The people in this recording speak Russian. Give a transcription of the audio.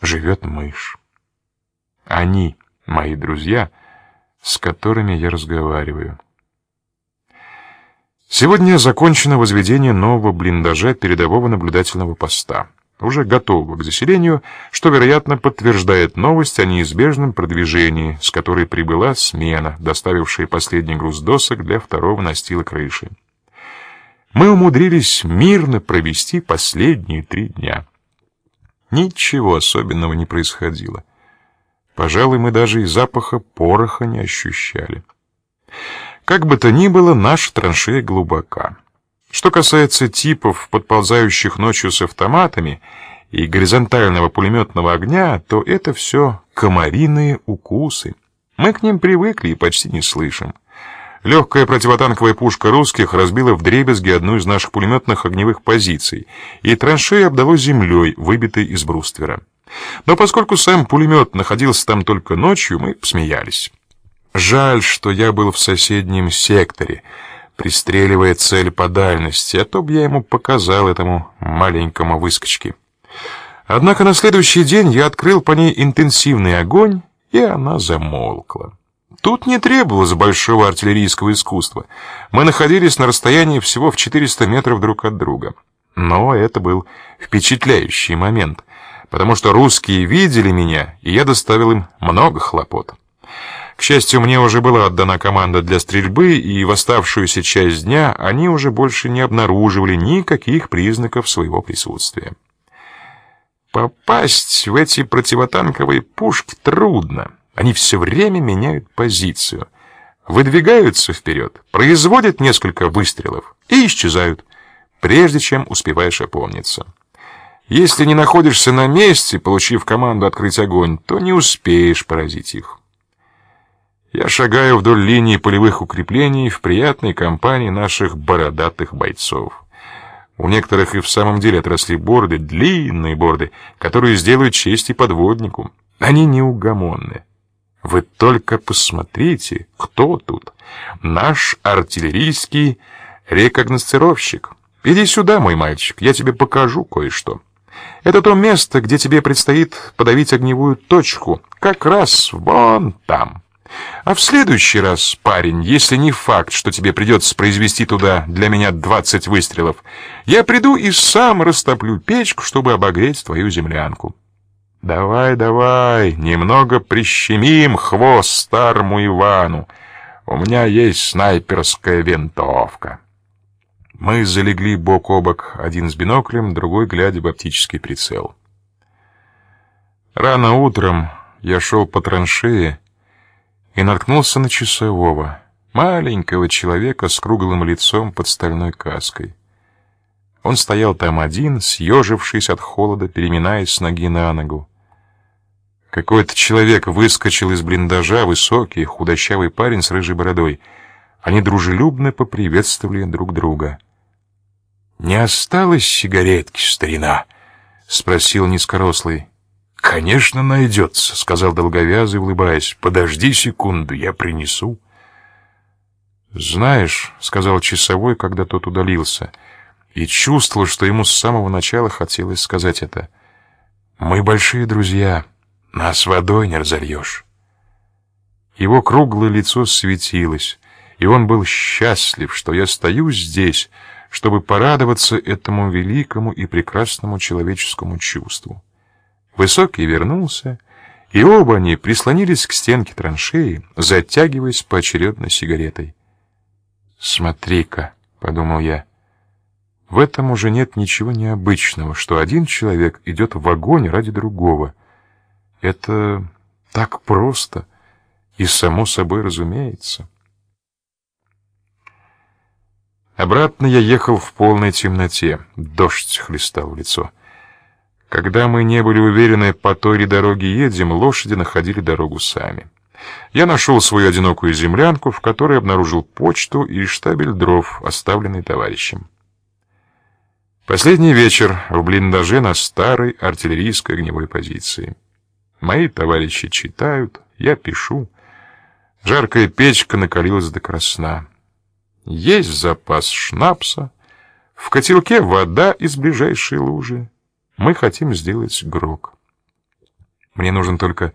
живет мышь. Они мои друзья, с которыми я разговариваю. Сегодня закончено возведение нового блиндажа передового наблюдательного поста, уже готового к заселению, что, вероятно, подтверждает новость о неизбежном продвижении, с которой прибыла смена, доставившая последний груз досок для второго настила крыши. Мы умудрились мирно провести последние три дня. Ничего особенного не происходило. Пожалуй, мы даже и запаха пороха не ощущали. Как бы то ни было, наша траншея глубока. Что касается типов, подползающих ночью с автоматами, и горизонтального пулеметного огня, то это все комариные укусы. Мы к ним привыкли и почти не слышим. Легкая противотанковая пушка русских разбила вдребезги одну из наших пулеметных огневых позиций, и траншею обдало землей, выбитой из бруствера. Но поскольку сам пулемет находился там только ночью, мы смеялись. Жаль, что я был в соседнем секторе, пристреливая цель по дальности, а то б я ему показал этому маленькому выскочке. Однако на следующий день я открыл по ней интенсивный огонь, и она замолкла. Тут не требовалось большого артиллерийского искусства. Мы находились на расстоянии всего в 400 метров друг от друга. Но это был впечатляющий момент, потому что русские видели меня, и я доставил им много хлопот. К счастью, мне уже была отдана команда для стрельбы, и в оставшуюся часть дня они уже больше не обнаруживали никаких признаков своего присутствия. Попасть в эти противотанковые пушки трудно. Они все время меняют позицию, выдвигаются вперед, производят несколько выстрелов и исчезают, прежде чем успеваешь опомниться. Если не находишься на месте, получив команду открыть огонь, то не успеешь поразить их. Я шагаю вдоль линии полевых укреплений в приятной компании наших бородатых бойцов. У некоторых и в самом деле отросли борды, длинные борды, которые сделают честь и подводнику. Они неугомонны. Вы только посмотрите, кто тут. Наш артиллерийский рекогносцировщик. Иди сюда, мой мальчик, я тебе покажу кое-что. Это то место, где тебе предстоит подавить огневую точку, как раз вон там. А в следующий раз, парень, если не факт, что тебе придется произвести туда для меня двадцать выстрелов, я приду и сам растоплю печку, чтобы обогреть твою землянку. Давай, давай, немного прищемим хвост старому Ивану. У меня есть снайперская винтовка. Мы залегли бок о бок, один с биноклем, другой глядя в оптический прицел. Рано утром я шел по траншее, и наткнулся на часового, маленького человека с круглым лицом под стальной каской. Он стоял там один, съежившись от холода, переминаясь с ноги на ногу. Какой-то человек выскочил из блиндажа, высокий, худощавый парень с рыжей бородой. Они дружелюбно поприветствовали друг друга. «Не осталось сигаретки, старина?» — спросил низкорослый. «Конечно, найдется», — сказал долговязый, улыбаясь. «Подожди секунду, я принесу». «Знаешь», — сказал часовой, когда тот удалился, и чувствовал, что ему с самого начала хотелось сказать это. «Мы большие друзья, нас водой не разольешь». Его круглое лицо светилось, и он был счастлив, что я стою здесь, чтобы порадоваться этому великому и прекрасному человеческому чувству. Высокий вернулся, и оба они прислонились к стенке траншеи, затягиваясь поочередно сигаретой. «Смотри-ка», — подумал я, — «в этом уже нет ничего необычного, что один человек идет в огонь ради другого. Это так просто и само собой разумеется». Обратно я ехал в полной темноте, дождь хлестал в лицо. Когда мы не были уверены, по той ли дороге едем, лошади находили дорогу сами. Я нашел свою одинокую землянку, в которой обнаружил почту и штабель дров, оставленный товарищем. Последний вечер в блиндаже на старой артиллерийской огневой позиции. Мои товарищи читают, я пишу. Жаркая печка накалилась до красна. Есть запас шнапса, в котелке вода из ближайшей лужи. Мы хотим сделать грок. Мне нужен только